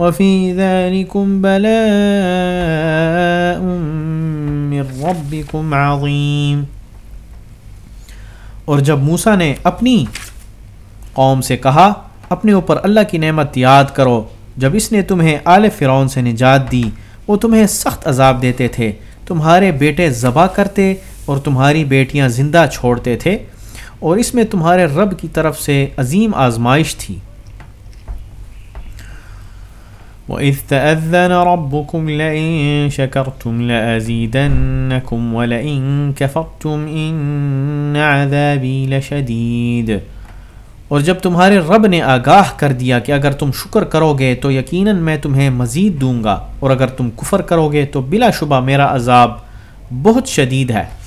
وفي ذلكم بلاء من ربكم عظيم۔ اور جب موسیٰ نے اپنی قوم سے کہا، اپنے اوپر اللہ کی نعمت یاد کرو، جب اس نے تمہیں آل فرعون سے نجات دی، وہ تمہیں سخت عذاب دیتے تھے، تمہارے بیٹے ذبح کرتے اور تمہاری بیٹیاں زندہ چھوڑتے تھے، اور اس میں تمہارے رب کی طرف سے عظیم آزمائش تھی۔ وَإِذْ تَأَذَّنَ رَبُّكُمْ لَئِن شَكَرْتُمْ لَأَزِيدَنَّكُمْ وَلَئِن كَفَرْتُمْ إِنَّ عَذَابِي لَشَدِيدٌ۔ اور جب تمہارے رب نے آگاہ کر دیا کہ اگر تم شکر کرو گے تو یقیناً میں تمہیں مزید دوں گا، اور اگر تم کفر کرو گے تو بلا شبہ میرا عذاب بہت شدید ہے۔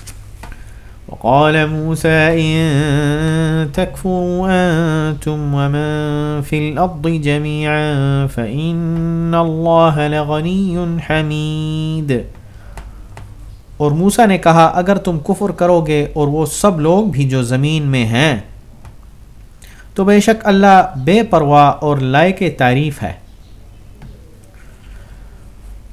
وقال موسى إن تكفروا أنتم ومن في الأرض جميعا فإن الله لغني حميد اور موسیٰ نے کہا، اگر تم کفر کرو گے اور وہ سب لوگ بھی جو زمین میں ہیں، تو بے شک اللہ بے پرواہ اور لائق تعریف ہے۔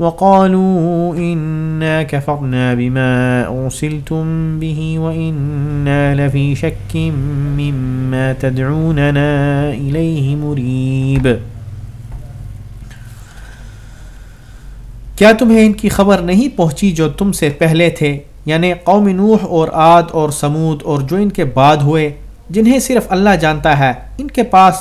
وقالوا إنا كفرنا بما أرسلتم به وإنا لفي شك مما تدعوننا إليه مريب۔ کیا تمہیں ان کی خبر نہیں پہنچی جو تم سے پہلے تھے؟ یعنی قوم نوح اور عاد اور سمود اور جو ان کے بعد ہوئے، جنہیں صرف اللہ جانتا ہے، ان کے پاس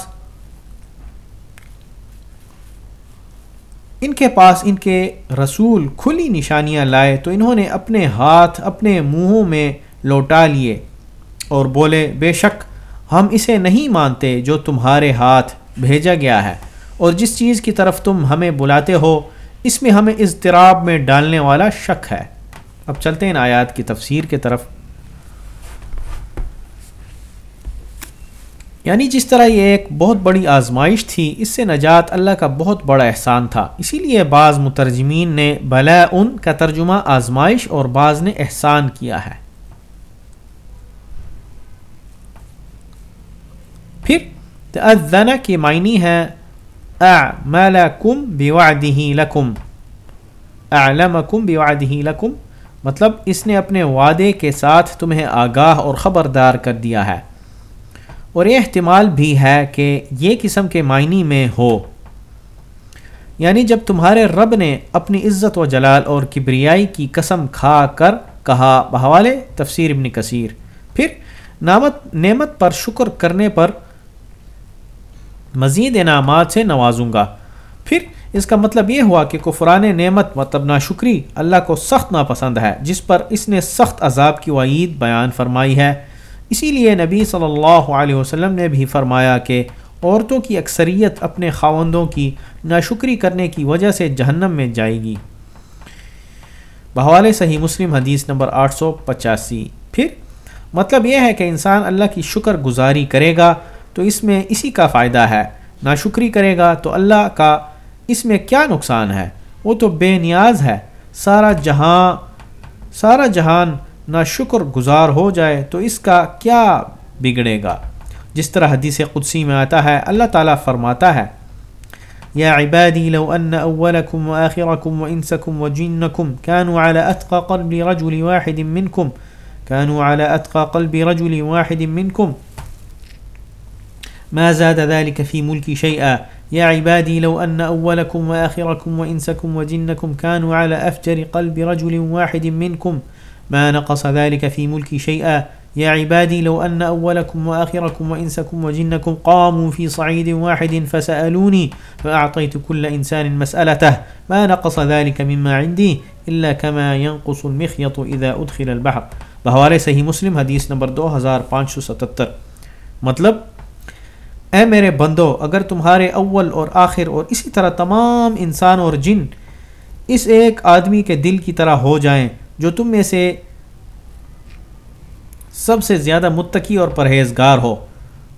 ان کے پاس ان کے رسول کھلی نشانیاں لائے تو انہوں نے اپنے ہاتھ اپنے منہوں میں لوٹا لیے اور بولے، بے شک ہم اسے نہیں مانتے جو تمہارے ہاتھ بھیجا گیا ہے۔ اور جس چیز کی طرف تم ہمیں بلاتے ہو، اس میں ہمیں اضطراب میں ڈالنے والا شک ہے۔ اب چلتے ہیں آیات کی تفسیر کے طرف۔ یعنی جس طرح یہ ایک بہت بڑی آزمائش تھی، اس سے نجات اللہ کا بہت بڑا احسان تھا۔ اسی لیے بعض مترجمین نے بلا ان کا ترجمہ آزمائش اور بعض نے احسان کیا ہے۔ پھر تأذن کی معنی ہے اعمالکم بوعدہ لکم۔ اعلمکم بوعدہ لکم مطلب اس نے اپنے وعدے کے ساتھ تمہیں آگاہ اور خبردار کر دیا ہے۔ اور یہ احتمال بھی ہے کہ یہ قسم کے معنی میں ہو۔ یعنی جب تمہارے رب نے اپنی عزت و جلال اور کبریائی کی قسم کھا کر کہا، بحوالے تفسیر ابن کثیر۔ پھر نامت نعمت پر شکر کرنے پر مزید انعامات سے نوازوں گا۔ پھر اس کا مطلب یہ ہوا کہ کفران نعمت مطلب ناشکری اللہ کو سخت ناپسند ہے، جس پر اس نے سخت عذاب کی وعید بیان فرمائی ہے۔ اسی لیے نبی صلی اللہ علیہ وسلم نے بھی فرمایا کہ عورتوں کی اکثریت اپنے خاوندوں کی ناشکری کرنے کی وجہ سے جہنم میں جائے گی۔ بحوال صحیح مسلم حدیث نمبر آٹھ سو پچاسی۔ پھر مطلب یہ ہے کہ انسان اللہ کی شکر گزاری کرے گا تو اس میں اسی کا فائدہ ہے۔ ناشکری کرے گا تو اللہ کا اس میں کیا نقصان ہے؟ وہ تو بے نیاز ہے۔ سارا جہاں، سارا جہان نہ شکر گزار ہو جائے تو اس کا کیا بگڑے گا؟ جس طرح حدیث قدسی میں آتا ہے، اللہ تعالیٰ فرماتا ہے، یا عبادی لو ان اولکم و آخرکم و كانوا على اتقى قلب رجل واحد منكم كانوا على اتقى قلب رجل واحد منكم ما زاد ذلك في ملك شيئا يا عبادي لو أن أولكم وآخركم وإنسكم وجنكم كانوا على أفجر قلب رجل واحد منكم ما نقص ذلك في ملكي شيئا. يا عبادي، لو أن أولكم وآخركم وإنسكم وجنكم قاموا في صعيد واحد فسألوني فأعطيت كل إنسان مسألته. ما نقص ذلك مما عندي إلا كما ينقص المخيط إذا أدخل البحر. بحوالے صحیح مسلم، حدیث نمبر دو ہزار پانچ سو ستتر. مطلب اے میرے بندو، اگر تمہارے اول اور آخر اور اسی طرح تمام انسان اور جن اس ایک آدمی کے دل کی طرح ہو جائیں جو تم میں سے سب سے زیادہ متقی اور پرہیزگار ہو،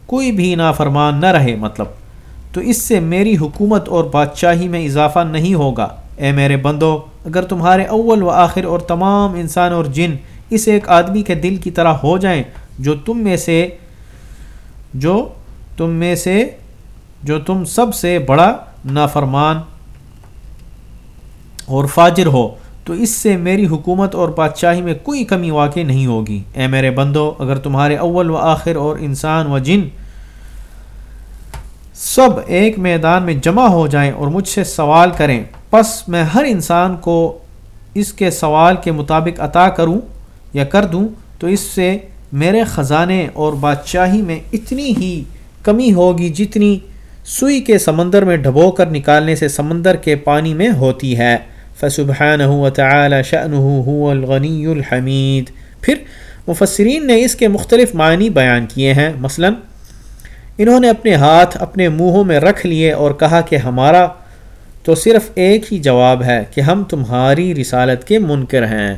کوئی بھی نافرمان نہ رہے مطلب۔ تو اس سے میری حکومت اور بادشاہی میں اضافہ نہیں ہوگا۔ اے میرے بندو، اگر تمہارے اول و آخر اور تمام انسان اور جن اس ایک آدمی کے دل کی طرح ہو جائیں، جو تم میں سے، جو تم میں سے، جو تم سب سے بڑا نافرمان اور فاجر ہو تو اس سے میری حکومت اور بادشاہی میں کوئی کمی واقع نہیں ہوگی۔ اے میرے بندو، اگر تمہارے اول و آخر اور انسان و جن سب ایک میدان میں جمع ہو جائیں اور مجھ سے سوال کریں، پس میں ہر انسان کو اس کے سوال کے مطابق عطا کروں یا کر دوں، تو اس سے میرے خزانے اور بادشاہی میں اتنی ہی کمی ہوگی جتنی سوئی کے سمندر میں ڈھبو کر نکالنے سے سمندر کے پانی میں ہوتی ہے۔ فسبحانہ وتعالى شأنه هو الغنی الحمید۔ پھر مفسرین نے اس کے مختلف معنی بیان کیے ہیں۔ مثلا، انہوں نے اپنے ہاتھ اپنے منہوں میں رکھ لیے اور کہا کہ ہمارا تو صرف ایک ہی جواب ہے کہ ہم تمہاری رسالت کے منکر ہیں۔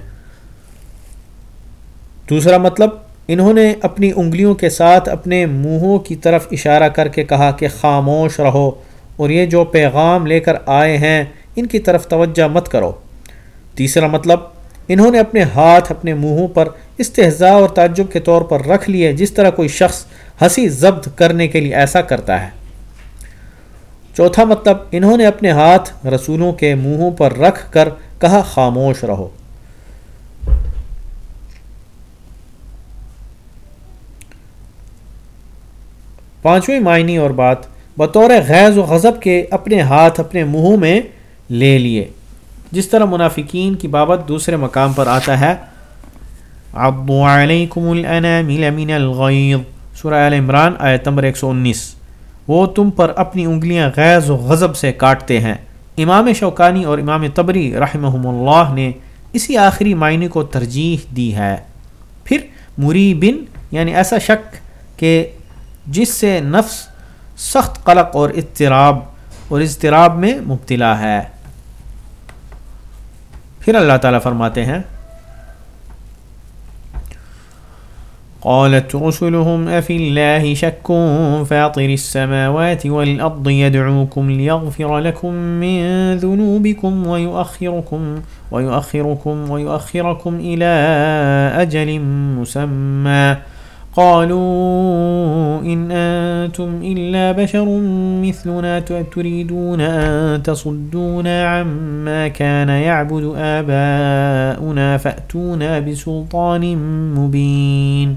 دوسرا مطلب انہوں نے اپنی انگلیوں کے ساتھ اپنے منہوں کی طرف اشارہ کر کے کہا کہ خاموش رہو اور یہ جو پیغام لے کر آئے ہیں ان کی طرف توجہ مت کرو۔ تیسرا مطلب انہوں نے اپنے ہاتھ اپنے منہوں پر استحضاء اور تعجب کے طور پر رکھ لیے، جس طرح کوئی شخص ہنسی ضبط کرنے کے لیے ایسا کرتا ہے۔ چوتھا مطلب انہوں نے اپنے ہاتھ رسولوں کے منہوں پر رکھ کر کہا، خاموش رہو۔ پانچویں معنی اور بات، بطور غیظ و غضب کے اپنے ہاتھ اپنے منہوں میں لے لیے۔ جس طرح منافقین کی بابت دوسرے مقام پر آتا ہے۔ علیکم من الغیظ سورہ عمران، آیت نمبر 119 وہ تم پر اپنی انگلیاں غیظ و غضب سے کاٹتے ہیں۔ امام شوکانی اور امام تبری رحمہ اللہ نے اسی آخری معنی کو ترجیح دی ہے۔ پھر مری بن یعنی ایسا شک کہ جس سے نفس سخت قلق اور اضطراب اور اضطراب میں مبتلا ہے۔ پھر اللہ تعالیٰ فرماتے ہیں، قالت رسلهم أفي الله شك فاطر السماوات والأرض يدعوكم ليغفر لكم من ذنوبكم ويؤخركم ويؤخركم ويؤخركم إلى أجل مسمى. قالوا إن أنتم إلا بشر مثلنا تريدون أن تصدونا عما كان يعبد آباؤنا فأتونا بسلطان مبين.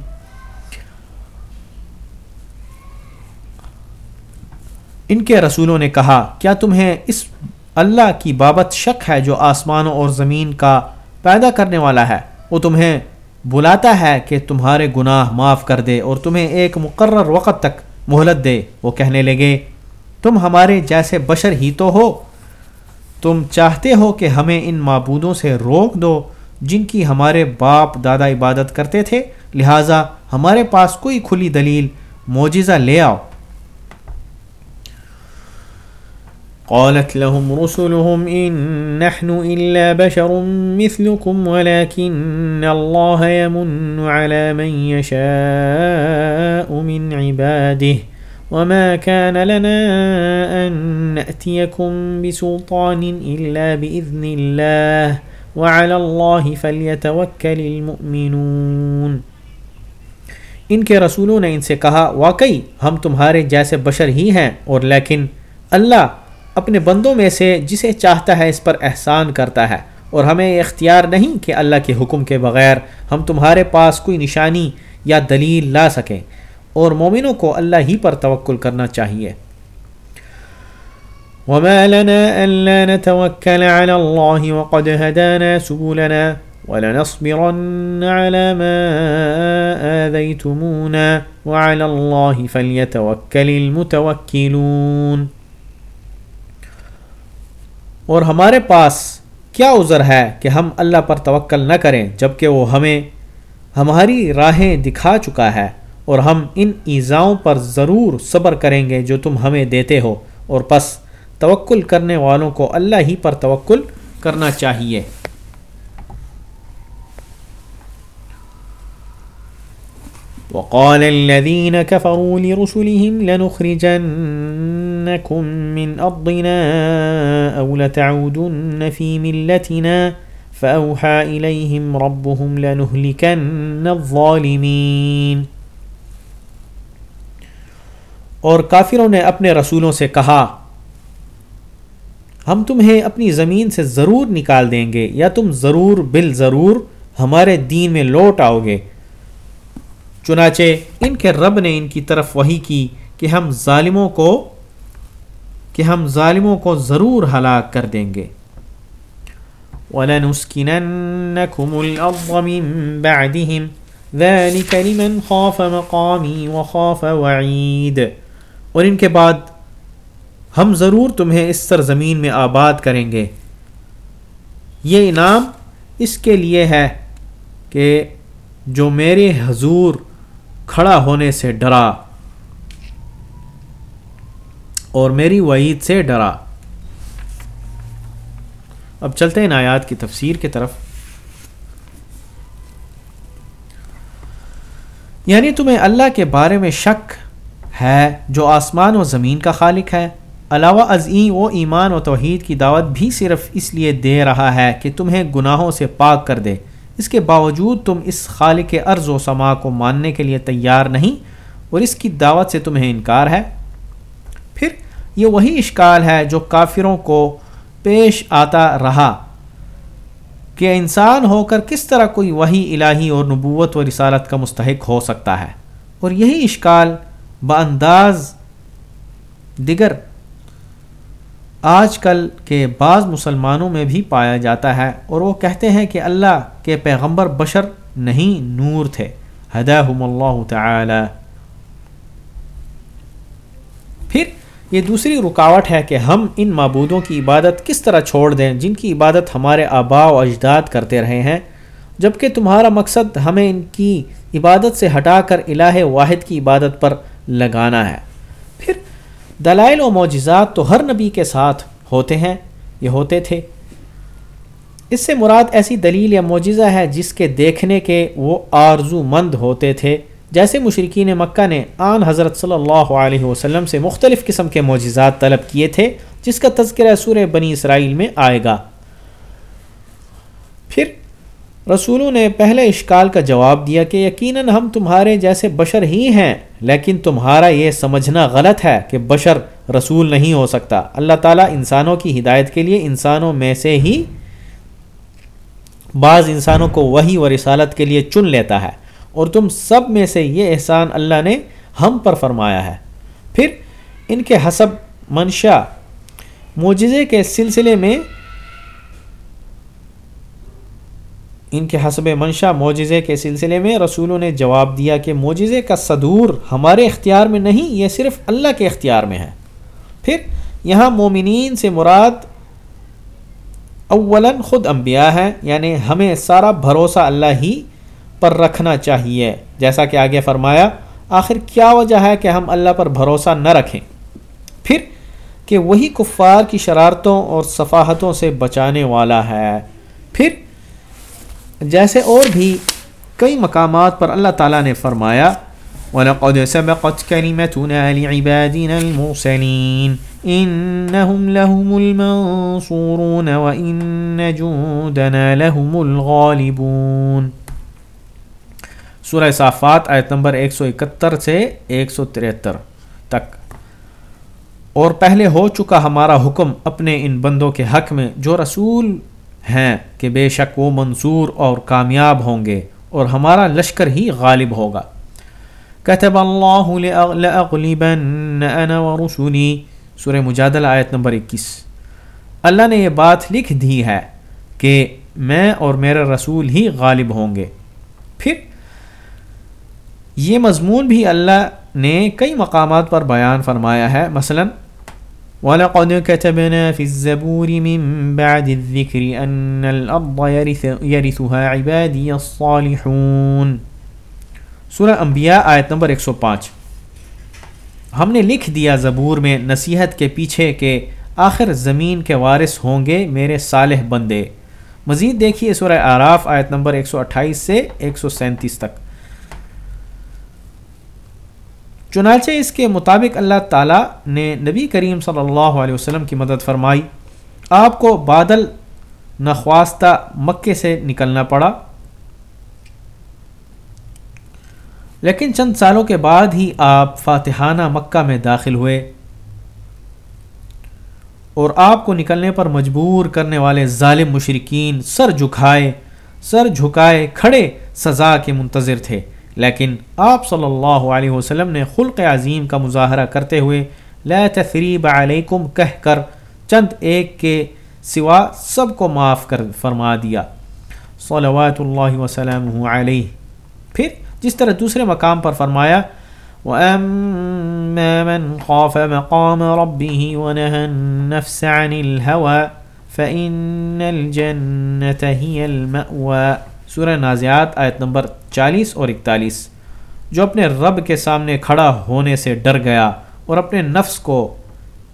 ان کے رسولوں نے کہا، کیا تمہیں اس اللہ کی بابت شک ہے جو آسمانوں اور زمین کا پیدا کرنے والا ہے؟ وہ تمہیں بلاتا ہے کہ تمہارے گناہ معاف کر دے اور تمہیں ایک مقرر وقت تک مہلت دے۔ وہ کہنے لگے، تم ہمارے جیسے بشر ہی تو ہو۔ تم چاہتے ہو کہ ہمیں ان معبودوں سے روک دو جن کی ہمارے باپ دادا عبادت کرتے تھے، لہٰذا ہمارے پاس کوئی کھلی دلیل، معجزہ لے آؤ۔ قالت لهم رسلهم إن نحن إلا بشر مثلكم ولكن الله يمن على من يشاء من عباده وما كان لنا أن نأتيكم بسلطان إلا بإذن الله وعلى الله فليتوكل المؤمنون ان کے رسولوں نے ان سے کہا، واقعی ہم تمہارے جیسے بشر ہی ہیں اور لیکن اللہ اپنے بندوں میں سے جسے چاہتا ہے اس پر احسان کرتا ہے اور ہمیں یہ اختیار نہیں کہ اللہ کے حکم کے بغیر ہم تمہارے پاس کوئی نشانی یا دلیل لا سکیں اور مومنوں کو اللہ ہی پر توکل کرنا چاہیے۔ وما لنا ألا نتوكل على الله وقد هدانا سبلنا ولنصبرن على ما آذيتمونا وعلى الله فليتوكل المتوكلون۔ اور ہمارے پاس کیا عذر ہے کہ ہم اللہ پر توکل نہ کریں جبکہ وہ ہمیں ہماری راہیں دکھا چکا ہے اور ہم ان ایزاؤں پر ضرور صبر کریں گے جو تم ہمیں دیتے ہو۔ اور پس توکل کرنے والوں کو اللہ ہی پر توکل کرنا چاہیے۔ وقال الذين كفروا لرسلهم لنخرجنكم من أرضنا أو لتعودن في ملتنا فأوحى إليهم ربهم لنهلكن الظالمين اور کافروں نے اپنے رسولوں سے کہا، ہم تمہیں اپنی زمین سے ضرور نکال دیں گے یا تم ضرور بال ضرور ہمارے دین میں لوٹ آؤ گے۔ چنانچہ ان کے رب نے ان کی طرف وہی کی کہ ہم ظالموں کو کہ ہم ظالموں کو ضرور ہلاک کر دیں گے۔ وَلَنُسْكِنَنَّكُمُ الْأَرْضَ مِن بَعْدِهِمْ ذَلِكَ لِمَنْ خَافَ مَقَامِي وَخَافَ وَعِيدِ۔ اور ان کے بعد ہم ضرور تمہیں اس سرزمین میں آباد کریں گے۔ یہ انعام اس کے لیے ہے کہ جو میرے حضور کھڑا ہونے سے ڈرا۔ اور میری وعید سے ڈرا۔ اب چلتے ہیں آیات کی تفسیر کی طرف۔ یعنی تمہیں اللہ کے بارے میں شک ہے جو آسمان و زمین کا خالق ہے۔ علاوہ ازیں وہ ایمان و توحید کی دعوت بھی صرف اس لیے دے رہا ہے کہ تمہیں گناہوں سے پاک کر دے۔ اس کے باوجود تم اس خالق ارض و سما کو ماننے کے لیے تیار نہیں اور اس کی دعوت سے تمہیں انکار ہے۔ پھر یہ وہی اشکال ہے جو کافروں کو پیش آتا رہا کہ انسان ہو کر کس طرح کوئی وہی الہی اور نبوت و رسالت کا مستحق ہو سکتا ہے۔ اور یہی اشکال بانداز دیگر آج کل کے بعض مسلمانوں میں بھی پایا جاتا ہے اور وہ کہتے ہیں کہ اللہ کے پیغمبر بشر نہیں، نور تھے۔ ہداہم اللہ تعالی۔ پھر یہ دوسری رکاوٹ ہے کہ ہم ان معبودوں کی عبادت کس طرح چھوڑ دیں جن کی عبادت ہمارے آبا و اجداد کرتے رہے ہیں، جبکہ تمہارا مقصد ہمیں ان کی عبادت سے ہٹا کر الہ واحد کی عبادت پر لگانا ہے۔ دلائل و معجزات تو ہر نبی کے ساتھ ہوتے ہیں، یہ ہوتے تھے۔ اس سے مراد ایسی دلیل یا معجزہ ہے جس کے دیکھنے کے وہ آرزو مند ہوتے تھے۔ جیسے مشرقین مکہ نے آن حضرت صلی اللہ علیہ وسلم سے مختلف قسم کے معجزات طلب کیے تھے، جس کا تذکرہ سورہ بنی اسرائیل میں آئے گا۔ رسولوں نے پہلے اشکال کا جواب دیا کہ یقیناً ہم تمہارے جیسے بشر ہی ہیں، لیکن تمہارا یہ سمجھنا غلط ہے کہ بشر رسول نہیں ہو سکتا۔ اللہ تعالیٰ انسانوں کی ہدایت کے لیے انسانوں میں سے ہی بعض انسانوں کو وہی و رسالت کے لیے چن لیتا ہے۔ اور تم سب میں سے یہ احسان اللہ نے ہم پر فرمایا ہے۔ پھر ان کے حسب منشا، معجزے کے سلسلے میں ان کے حسب منشا معجزے کے سلسلے میں رسولوں نے جواب دیا کہ معجزے کا صدور ہمارے اختیار میں نہیں، یہ صرف اللہ کے اختیار میں ہے۔ پھر یہاں مومنین سے مراد اولا خود انبیاء ہے یعنی ہمیں سارا بھروسہ اللہ ہی پر رکھنا چاہیے۔ جیسا کہ آگے فرمایا، آخر کیا وجہ ہے کہ ہم اللہ پر بھروسہ نہ رکھیں؟ پھر کہ وہی کفار کی شرارتوں اور صفاحتوں سے بچانے والا ہے۔ پھر جیسے اور بھی کئی مقامات پر اللہ تعالیٰ نے فرمایا، وَلَقَدْ سَبَقَتْ كَلِمَتُنَا لِعِبَادِنَا الْمُرْسَلِينَ إِنَّهُمْ لَهُمُ الْمَنصُورُونَ وَإِنَّ جُودَنَا لَهُمُ الْغَالِبُونَ۔ سورہ صافات آیت نمبر 171 سے 173 تک۔ اور پہلے ہو چکا ہمارا حکم اپنے ان بندوں کے حق میں جو رسول ہیں کہ بے شک وہ منصور اور کامیاب ہوں گے اور ہمارا لشکر ہی غالب ہوگا۔ کتب اللہ لأغلبن انا ورسولی سورہ مجادل آیت نمبر اکیس۔ اللہ نے یہ بات لکھ دی ہے کہ میں اور میرے رسول ہی غالب ہوں گے۔ پھر یہ مضمون بھی اللہ نے کئی مقامات پر بیان فرمایا ہے۔ مثلا وَلَقَدْ كَتَبْنَا فِي الزَّبُورِ مِن بَعْدِ الذِّكْرِ أَنَّ الْأَرْضَ يَرِثُهَا عِبَادِيَ الصَّالِحُونَ۔ سورہ انبیاء آیت نمبر 105 ہم نے لکھ دیا زبور میں نصیحت کے پیچھے کہ آخر زمین کے وارث ہوں گے میرے صالح بندے۔ مزید دیکھیے سورہ آراف آیت نمبر 128 سے 137 تک۔ چنانچہ اس کے مطابق اللہ تعالیٰ نے نبی کریم صلی اللہ علیہ وسلم کی مدد فرمائی۔ آپ کو بادل نخواستہ مکے سے نکلنا پڑا۔ لیکن چند سالوں کے بعد ہی آپ فاتحانہ مکہ میں داخل ہوئے۔ اور آپ کو نکلنے پر مجبور کرنے والے ظالم مشرقین سر جھکائے سر جھکائے کھڑے سزا کے منتظر تھے۔ لیکن آپ صلی اللہ علیہ وسلم نے خلق عظیم کا مظاہرہ کرتے ہوئے لا تثریب علیکم کہہ کر چند ایک کے سوا سب کو معاف کر فرما دیا۔ صلوات اللہ وسلم علیہ۔ پھر جس طرح دوسرے مقام پر فرمایا، وَأَمَّا مَنْ خَافَ مَقَامَ رَبِّهِ وَنَهَى النَّفْسَ عَنِ الْهَوَى فَإِنَّ الْجَنَّةَ هِيَ الْمَأْوَى۔ سورہ نازیات آیت نمبر چالیس اور اکتالیس۔ جو اپنے رب کے سامنے کھڑا ہونے سے ڈر گیا اور اپنے نفس کو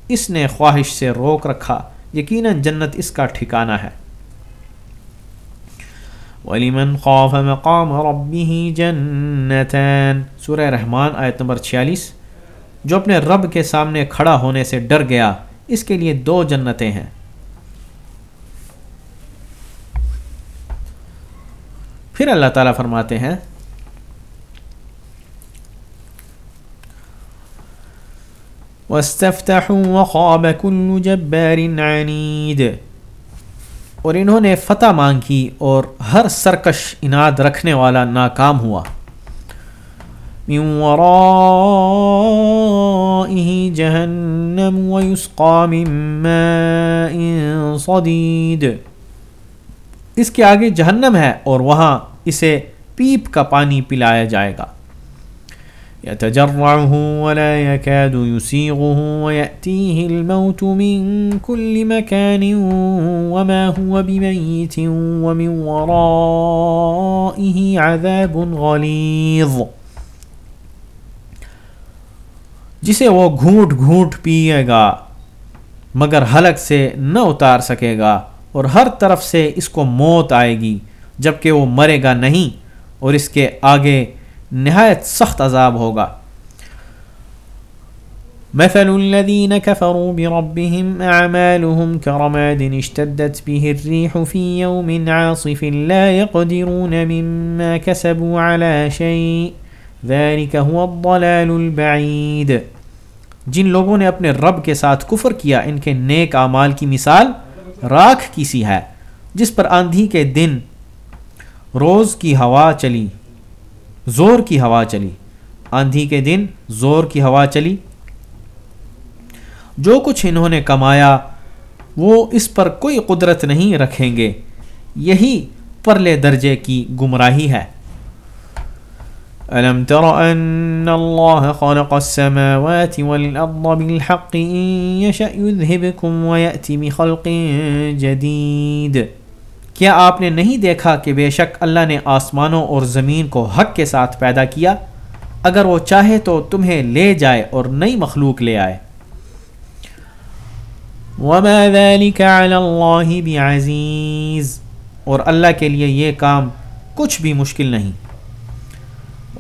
اس نے خواہش سے روک رکھا، یقیناً جنت اس کا ٹھکانہ ہے۔ وَلِمَنْ خَافَ مَقَامَ رَبِّهِ جَنَّتَانِ۔ سورہ رحمان آیت نمبر چھیالیس۔ جو اپنے رب کے سامنے کھڑا ہونے سے ڈر گیا، اس کے لیے دو جنتیں ہیں۔ پھر اللہ تعالیٰ فرماتے ہیں، وَاسْتَفْتَحُوا وَخَابَ كُلُّ جَبَّارٍ عَنِيدٍ۔ اور انہوں نے فتح مانگی اور ہر سرکش اناد رکھنے والا ناکام ہوا۔ من ورائه جهنم ويسقى من ماء صديد۔ اس کے آگے جہنم ہے اور وہاں اسے پیپ کا پانی پلایا جائے گا۔ يتجرعه ولا يكاد يسيغه ويأتيه الموت من كل مكان وما هو بميت ومن ورائه عذاب غليظ۔ جسے وہ گھونٹ گھونٹ پیے گا، مگر حلق سے نہ اتار سکے گا۔ اور ہر طرف سے اس کو موت آئے گی جبکہ وہ مرے گا نہیں اور اس کے آگے نہایت سخت عذاب ہوگا۔ مثل الذين كفروا بربهم أعمالهم كرماد اشتدت به الريح في يوم عاصف لا يقدرون مما كسبوا على شيء، ذلك هو الضلال البعيد۔ جن لوگوں نے اپنے رب کے ساتھ کفر کیا، ان کے نیک اعمال کی مثال راکھ کی سی ہے، جس پر آندھی کے دن روز کی ہوا چلی، زور کی ہوا چلی، آندھی کے دن زور کی ہوا چلی۔ جو کچھ انہوں نے کمایا، وہ اس پر کوئی قدرت نہیں رکھیں گے، یہی پرلے درجے کی گمراہی ہے۔ ألم تر أن الله خلق السماوات والأرض بالحق إن يشأ يذهبكم ويأتي بخلق جديد۔ کیا آپ نے نہیں دیکھا کہ بے شک اللہ نے آسمانوں اور زمین کو حق کے ساتھ پیدا کیا؟ اگر وہ چاہے تو تمہیں لے جائے اور نئی مخلوق لے آئے۔ وما ذلك على الله بعزيز۔ اور اللہ کے لیے یہ کام کچھ بھی مشکل نہیں۔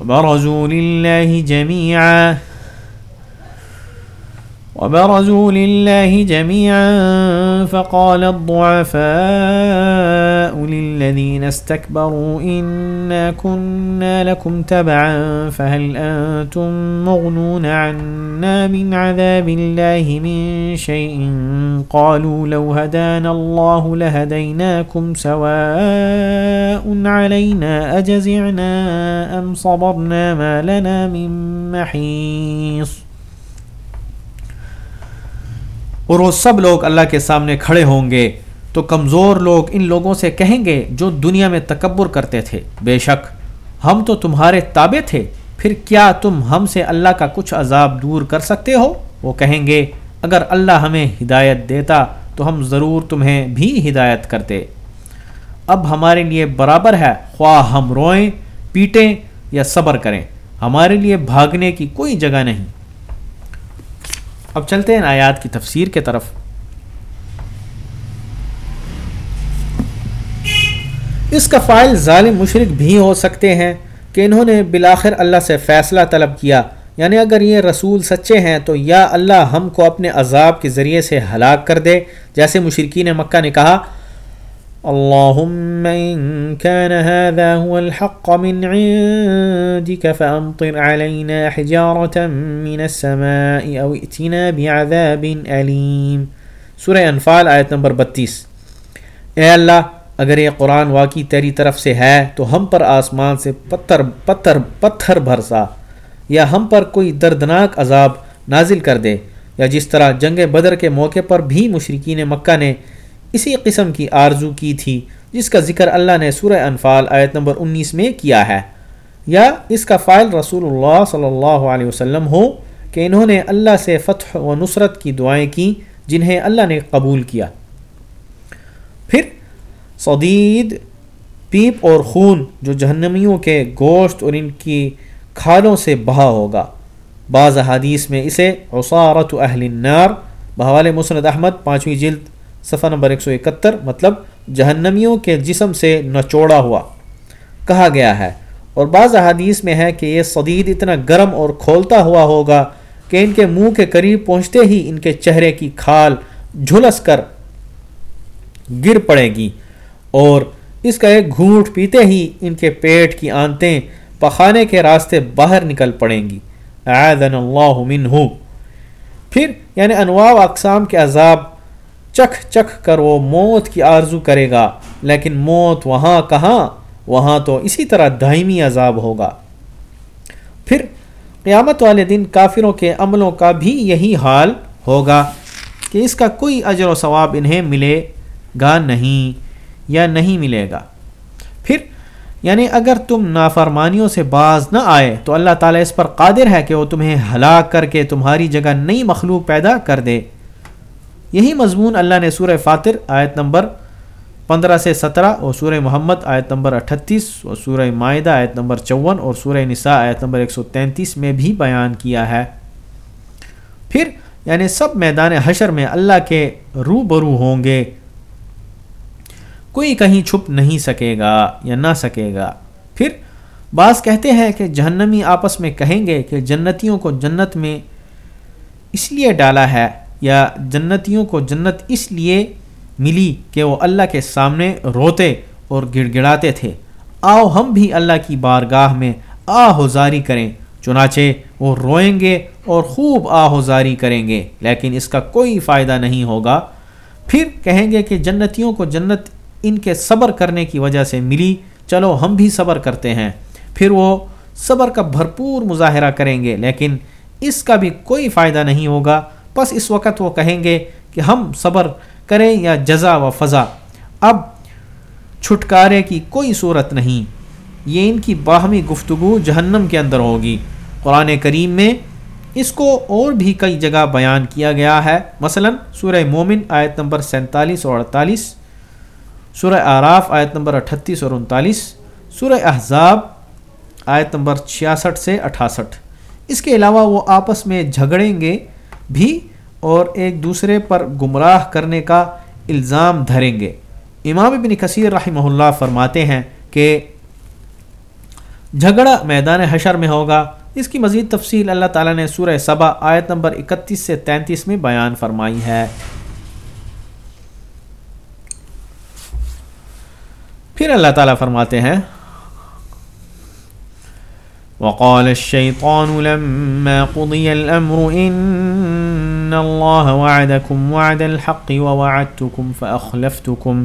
وبرزوا لله جميعا. وبرزوا لله جميعا فقال الضعفاء للذين استكبروا إنا كنا لكم تبعا فهل أنتم مغنون عنا من عذاب الله من شيء؟ قالوا لو هدانا الله لهديناكم سواء علينا أجزعنا أم صبرنا ما لنا من محيص؟ اور وہ سب لوگ اللہ کے سامنے کھڑے ہوں گے۔ تو کمزور لوگ ان لوگوں سے کہیں گے جو دنیا میں تکبر کرتے تھے، بے شک، ہم تو تمہارے تابع تھے، پھر کیا تم ہم سے اللہ کا کچھ عذاب دور کر سکتے ہو؟ وہ کہیں گے، اگر اللہ ہمیں ہدایت دیتا تو ہم ضرور تمہیں بھی ہدایت کرتے۔ اب ہمارے لیے برابر ہے، خواہ ہم روئیں، پیٹیں یا صبر کریں، ہمارے لیے بھاگنے کی کوئی جگہ نہیں۔ اب چلتے ہیں آیات کی تفسیر کے طرف۔ اس کا فائل ظالم مشرق بھی ہو سکتے ہیں کہ انہوں نے بلاخر اللہ سے فیصلہ طلب کیا۔ یعنی اگر یہ رسول سچے ہیں تو یا اللہ ہم کو اپنے عذاب کے ذریعے سے ہلاک کر دے۔ جیسے مشرقین مکہ نے کہا اللهم إن كان هذا هو الحق من عندك فأمطر علينا حجارة من السماء أو ائتنا بعذاب أليم سورہ انفال آیت نمبر بتیس۔ اے اللہ اگر یہ قرآن واقعی تیری طرف سے ہے، تو ہم پر آسمان سے پتھر پتھر پتھر بھرسا۔ یا ہم پر کوئی دردناک عذاب نازل کر دے۔ یا جس طرح جنگ بدر کے موقع پر بھی مشرقین مکہ نے اسی قسم کی آرزو کی تھی، جس کا ذکر اللہ نے سورہ انفال آیت نمبر انیس میں کیا ہے۔ یا اس کا فائل رسول اللہ صلی اللہ علیہ وسلم ہو کہ انہوں نے اللہ سے فتح و نصرت کی دعائیں کی، جنہیں اللہ نے قبول کیا۔ پھر صدید، پیپ اور خون جو جہنمیوں کے گوشت اور ان کی کھالوں سے بہا ہوگا۔ بعض حدیث میں اسے عصارت اہل النار بحوال مسند احمد، پانچویں جلد، صفحہ نمبر ایک سو اکہتر مطلب جہنمیوں کے جسم سے نچوڑا ہوا۔ کہا گیا ہے، اور بعض احادیث میں ہے کہ یہ صدید اتنا گرم اور کھولتا ہوا ہوگا کہ ان کے منہ کے قریب پہنچتے ہی ان کے چہرے کی کھال جھلس کر گر پڑے گی۔ اور اس کا ایک گھونٹ پیتے ہی ان کے پیٹ کی آنتیں پخانے کے راستے باہر نکل پڑیں گی۔ اللہ منہ۔ پھر یعنی انواع و اقسام کے عذاب چکھ چکھ کر وہ موت کی آرزو کرے گا، لیکن موت وہاں کہاں؟ وہاں تو اسی طرح دائمی عذاب ہوگا۔ پھر قیامت والے دن کافروں کے عملوں کا بھی یہی حال ہوگا کہ اس کا کوئی اجر و ثواب انہیں ملے گا نہیں۔ یا نہیں ملے گا۔ پھر یعنی اگر تم نافرمانیوں سے باز نہ آئے، تو اللہ تعالیٰ اس پر قادر ہے کہ وہ تمہیں ہلاک کر کے تمہاری جگہ نئی مخلوق پیدا کر دے۔ یہی مضمون اللہ نے سورہ فاتر آیت نمبر پندرہ سے سترہ اور سورہ محمد آیت نمبر اٹھتیس اور سورہ معاہدہ آیت نمبر چون اور سورہ نساء آیت نمبر ایک سو تینتیس میں بھی بیان کیا ہے۔ پھر یعنی سب میدان حشر میں اللہ کے رو برو ہوں گے۔ کوئی کہیں چھپ نہیں سکے گا یا نہ سکے گا۔ پھر بعض کہتے ہیں کہ جہنمی آپس میں کہیں گے کہ جنتیوں کو جنت میں اس لیے ڈالا ہے یا جنتیوں کو جنت اس لیے ملی کہ وہ اللہ کے سامنے روتے اور گڑ گڑاتے تھے۔ آؤ ہم بھی اللہ کی بارگاہ میں آہوزاری کریں، چنانچہ وہ روئیں گے اور خوب آہوزاری کریں گے، لیکن اس کا کوئی فائدہ نہیں ہوگا۔ پھر کہیں گے کہ جنتیوں کو جنت ان کے صبر کرنے کی وجہ سے ملی، چلو ہم بھی صبر کرتے ہیں۔ پھر وہ صبر کا بھرپور مظاہرہ کریں گے، لیکن اس کا بھی کوئی فائدہ نہیں ہوگا۔ بس اس وقت وہ کہیں گے کہ ہم صبر کریں یا جزا و فضا۔ اب چھٹکارے کی کوئی صورت نہیں۔ یہ ان کی باہمی گفتگو جہنم کے اندر ہوگی۔ قرآن کریم میں اس کو اور بھی کئی جگہ بیان کیا گیا ہے۔ مثلا سورہ مومن، آیت نمبر سینتالیس اور اڑتالیس۔ سورہ آراف آیت نمبر اٹھتیس اور انتالیس، سورہ احزاب آیت نمبر چھیاسٹھ سے اٹھاسٹھ۔ اس کے علاوہ وہ آپس میں جھگڑیں گے بھی اور ایک دوسرے پر گمراہ کرنے کا الزام دھریں گے۔ امام ابن کثیر رحمہ اللہ فرماتے ہیں کہ جھگڑا میدان حشر میں ہوگا۔ اس کی مزید تفصیل اللہ تعالیٰ نے سورہ صبا آیت نمبر اکتیس سے تینتیس میں بیان فرمائی ہے۔ پھر اللہ تعالیٰ فرماتے ہیں، وقال الشيطان لما قضي الأمر إن الله وعدكم وعد الحق ووعدتكم فأخلفتكم فأخلفتكم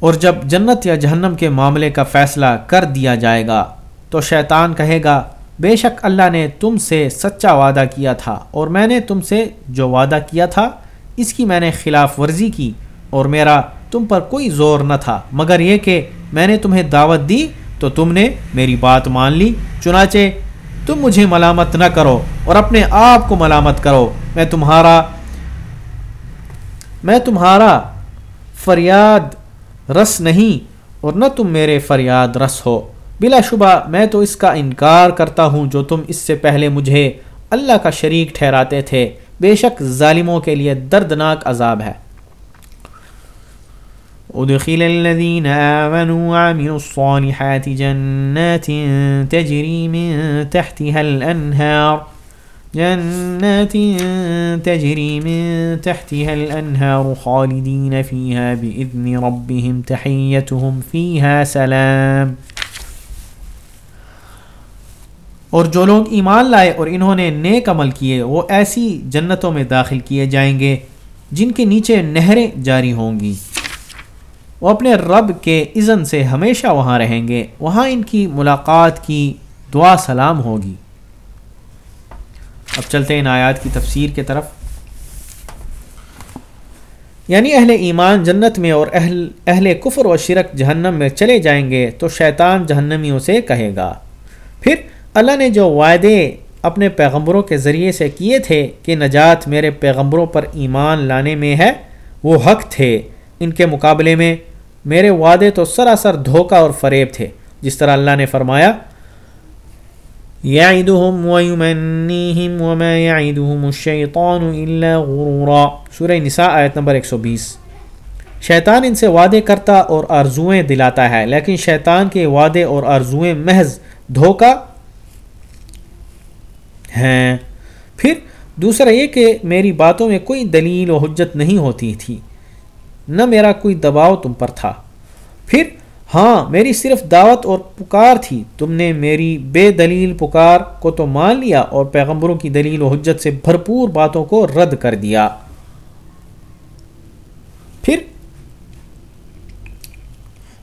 اور جب جنت یا جہنم کے معاملے کا فیصلہ کر دیا جائے گا، تو شیطان کہے گا، بے شک اللہ نے تم سے سچا وعدہ کیا تھا، اور میں نے تم سے جو وعدہ کیا تھا، اس کی میں نے خلاف ورزی کی، اور میرا تم پر کوئی زور نہ تھا۔ مگر یہ کہ میں نے تمہیں دعوت دی، تو تم نے میری بات مان لی۔ چنانچہ، تم مجھے ملامت نہ کرو اور اپنے آپ کو ملامت کرو۔ میں تمہارا میں تمہارا فریاد رس نہیں اور نہ تم میرے فریاد رس ہو۔ بلا شبہ میں تو اس کا انکار کرتا ہوں جو تم اس سے پہلے مجھے اللہ کا شریک ٹھہراتے تھے۔ بے شک ظالموں کے لیے دردناک عذاب ہے۔ ادخل الذين آمنوا وعملوا الصالحات جنات تجري من تحتها الأنهار جنات تجري من تحتها الأنهار خالدين فيها بإذن ربهم، تحيتهم فيها سلام. اور جو لوگ ایمان لائے اور انہوں نے نیک عمل کیے، وہ ایسی جنتوں میں داخل کیے جائیں گے جن کے نیچے نہریں جاری ہوں گی۔ وہ اپنے رب کے اذن سے ہمیشہ وہاں رہیں گے، وہاں ان کی ملاقات کی دعا سلام ہوگی۔ اب چلتے ہیں ان آیات کی تفسیر کے طرف۔ یعنی اہل ایمان جنت میں اور اہل اہل کفر و شرک جہنم میں چلے جائیں گے تو شیطان جہنمیوں سے کہے گا۔ پھر اللہ نے جو وعدے اپنے پیغمبروں کے ذریعے سے کیے تھے کہ نجات میرے پیغمبروں پر ایمان لانے میں ہے، وہ حق تھے۔ ان کے مقابلے میں میرے وعدے تو سراسر دھوکہ اور فریب تھے، جس طرح اللہ نے فرمایا يعدهم ويمنيهم وما يعدهم الشيطان إلا غرورا. سورہ نساء آیت نمبر 120 شیطان ان سے وعدے کرتا اور آرزویں دلاتا ہے، لیکن شیطان کے وعدے اور آرزویں محض دھوکا ہیں۔ پھر دوسرا یہ کہ میری باتوں میں کوئی دلیل و حجت نہیں ہوتی تھی، نہ میرا کوئی دباؤ تم پر تھا۔ پھر ہاں میری صرف دعوت اور پکار تھی۔ تم نے میری بے دلیل پکار کو تو مان لیا اور پیغمبروں کی دلیل و حجت سے بھرپور باتوں کو رد کر دیا۔ پھر؟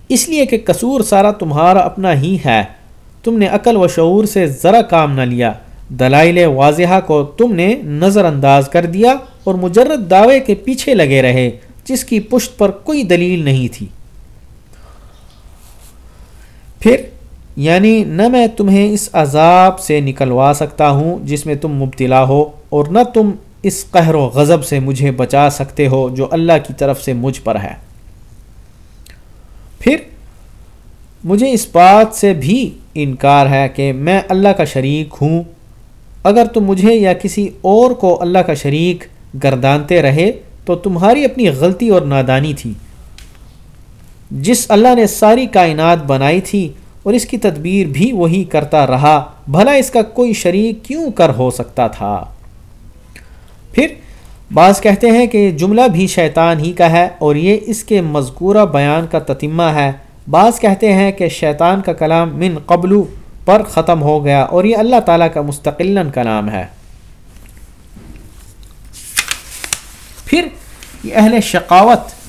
اس لیے کہ قصور سارا تمہارا اپنا ہی ہے۔ تم نے عقل و شعور سے ذرا کام نہ لیا۔ دلائل واضحہ کو تم نے نظر انداز کر دیا اور مجرد دعوے کے پیچھے لگے رہے، جس کی پشت پر کوئی دلیل نہیں تھی۔ پھر یعنی نہ میں تمہیں اس عذاب سے نکلوا سکتا ہوں جس میں تم مبتلا ہو اور نہ تم اس قہر و غضب سے مجھے بچا سکتے ہو جو اللہ کی طرف سے مجھ پر ہے۔ پھر مجھے اس بات سے بھی انکار ہے کہ میں اللہ کا شریک ہوں۔ اگر تم مجھے یا کسی اور کو اللہ کا شریک گردانتے رہے تو تمہاری اپنی غلطی اور نادانی تھی۔ جس اللہ نے ساری کائنات بنائی تھی اور اس کی تدبیر بھی وہی کرتا رہا، بھلا اس کا کوئی شریک کیوں کر ہو سکتا تھا؟ پھر بعض کہتے ہیں کہ جملہ بھی شیطان ہی کا ہے اور یہ اس کے مذکورہ بیان کا تتمہ ہے۔ بعض کہتے ہیں کہ شیطان کا کلام من قبل پر ختم ہو گیا اور یہ اللہ تعالیٰ کا مستقل کلام ہے۔ پھر یہ اہل شقاوت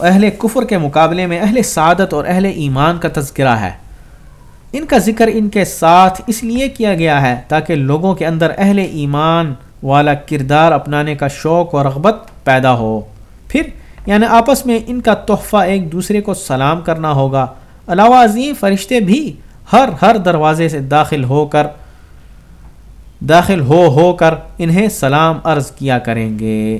اہل کفر کے مقابلے میں اہل سعادت اور اہل ایمان کا تذکرہ ہے۔ ان کا ذکر ان کے ساتھ اس لیے کیا گیا ہے تاکہ لوگوں کے اندر اہل ایمان والا کردار اپنانے کا شوق و رغبت پیدا ہو۔ پھر یعنی آپس میں ان کا تحفہ ایک دوسرے کو سلام کرنا ہوگا۔ علاوہ عظیم فرشتے بھی ہر ہر دروازے سے داخل ہو کر، داخل ہو ہو کر انہیں سلام عرض کیا کریں گے۔